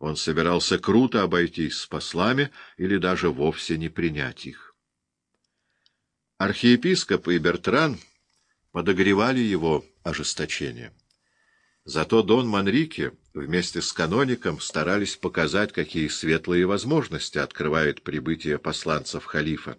Он собирался круто обойтись с послами или даже вовсе не принять их. Архиепископ и Бертран подогревали его ожесточение. Зато Дон Манрике вместе с каноником старались показать, какие светлые возможности открывает прибытие посланцев халифа,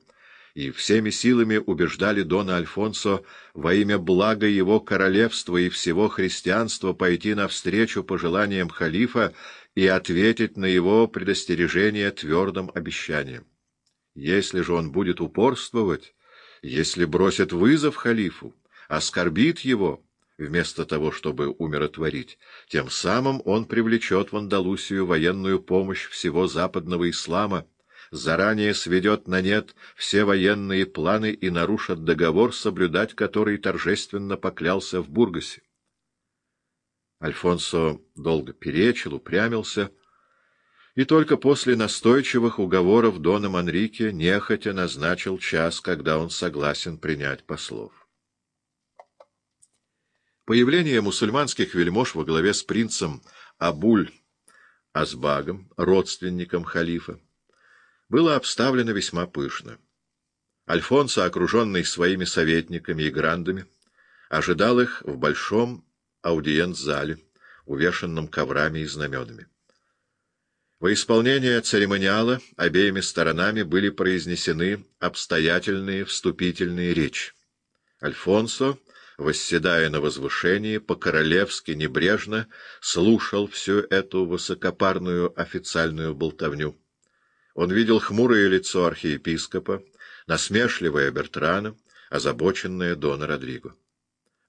и всеми силами убеждали Дона Альфонсо во имя блага его королевства и всего христианства пойти навстречу пожеланиям халифа и ответить на его предостережение твердым обещанием. Если же он будет упорствовать, если бросит вызов халифу, оскорбит его, вместо того, чтобы умиротворить, тем самым он привлечет в Андалусию военную помощь всего западного ислама, заранее сведет на нет все военные планы и нарушит договор, соблюдать который торжественно поклялся в Бургасе. Альфонсо долго перечил, упрямился, и только после настойчивых уговоров Дона Манрике нехотя назначил час, когда он согласен принять послов. Появление мусульманских вельмож во главе с принцем Абуль Азбагом, родственником халифа, было обставлено весьма пышно. Альфонсо, окруженный своими советниками и грандами, ожидал их в большом аудиент-зале, увешанном коврами и знаменами. Во исполнение церемониала обеими сторонами были произнесены обстоятельные вступительные речи. Альфонсо, восседая на возвышении, по-королевски небрежно слушал всю эту высокопарную официальную болтовню. Он видел хмурое лицо архиепископа, насмешливое Бертрана, озабоченное Дона Родриго.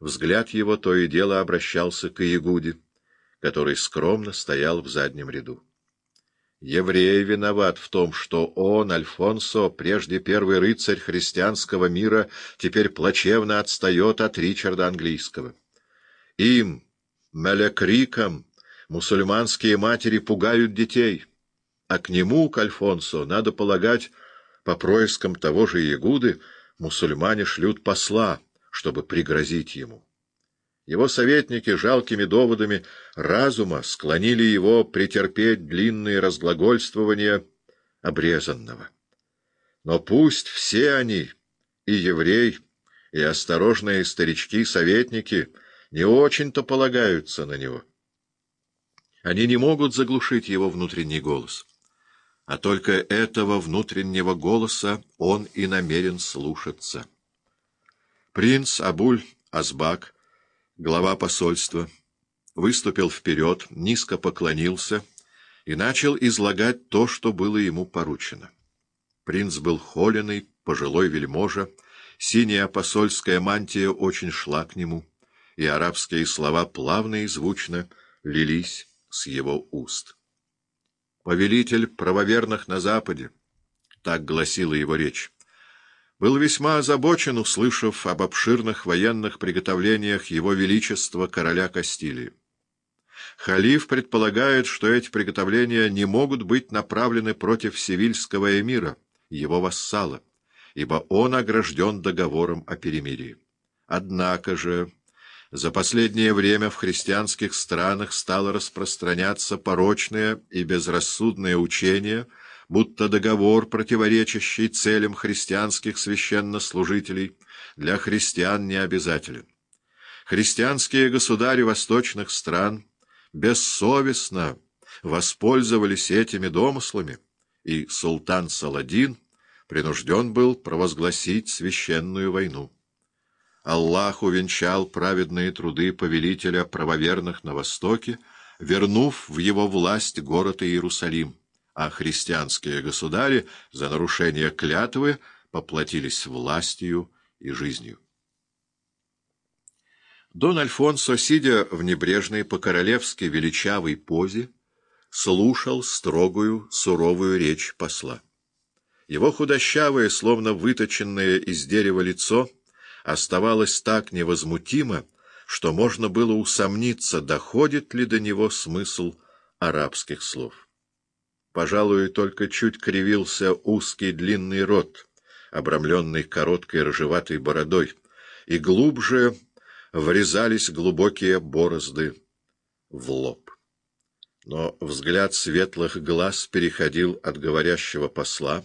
Взгляд его то и дело обращался к Иегуде, который скромно стоял в заднем ряду. Еврей виноват в том, что он, Альфонсо, прежде первый рыцарь христианского мира, теперь плачевно отстает от Ричарда Английского. Им, Мелекриком, мусульманские матери пугают детей — а к нему, к Альфонсо, надо полагать, по проискам того же Ягуды, мусульмане шлют посла, чтобы пригрозить ему. Его советники жалкими доводами разума склонили его претерпеть длинные разглагольствования обрезанного. Но пусть все они, и еврей, и осторожные старички-советники, не очень-то полагаются на него. Они не могут заглушить его внутренний голос а только этого внутреннего голоса он и намерен слушаться. Принц Абуль-Азбак, глава посольства, выступил вперед, низко поклонился и начал излагать то, что было ему поручено. Принц был холеный, пожилой вельможа, синяя посольская мантия очень шла к нему, и арабские слова плавно и звучно лились с его уст повелитель правоверных на Западе, — так гласила его речь, — был весьма озабочен, услышав об обширных военных приготовлениях его величества короля Кастилии. Халиф предполагает, что эти приготовления не могут быть направлены против Севильского эмира, его вассала, ибо он огражден договором о перемирии. Однако же... За последнее время в христианских странах стало распространяться порочное и безрассудное учение, будто договор, противоречащий целям христианских священнослужителей, для христиан не обязателен. Христианские государи восточных стран бессовестно воспользовались этими домыслами, и султан Саладин принужден был провозгласить священную войну. Аллах увенчал праведные труды повелителя правоверных на Востоке, вернув в его власть город Иерусалим, а христианские государи за нарушение клятвы поплатились властью и жизнью. Дон Альфонсо, сидя в небрежной по-королевски величавой позе, слушал строгую, суровую речь посла. Его худощавое, словно выточенное из дерева лицо — оставалось так невозмутимо, что можно было усомниться, доходит ли до него смысл арабских слов. Пожалуй, только чуть кривился узкий длинный рот, обрамленный короткой рыжеватой бородой, и глубже врезались глубокие борозды в лоб. но взгляд светлых глаз переходил от говорящего посла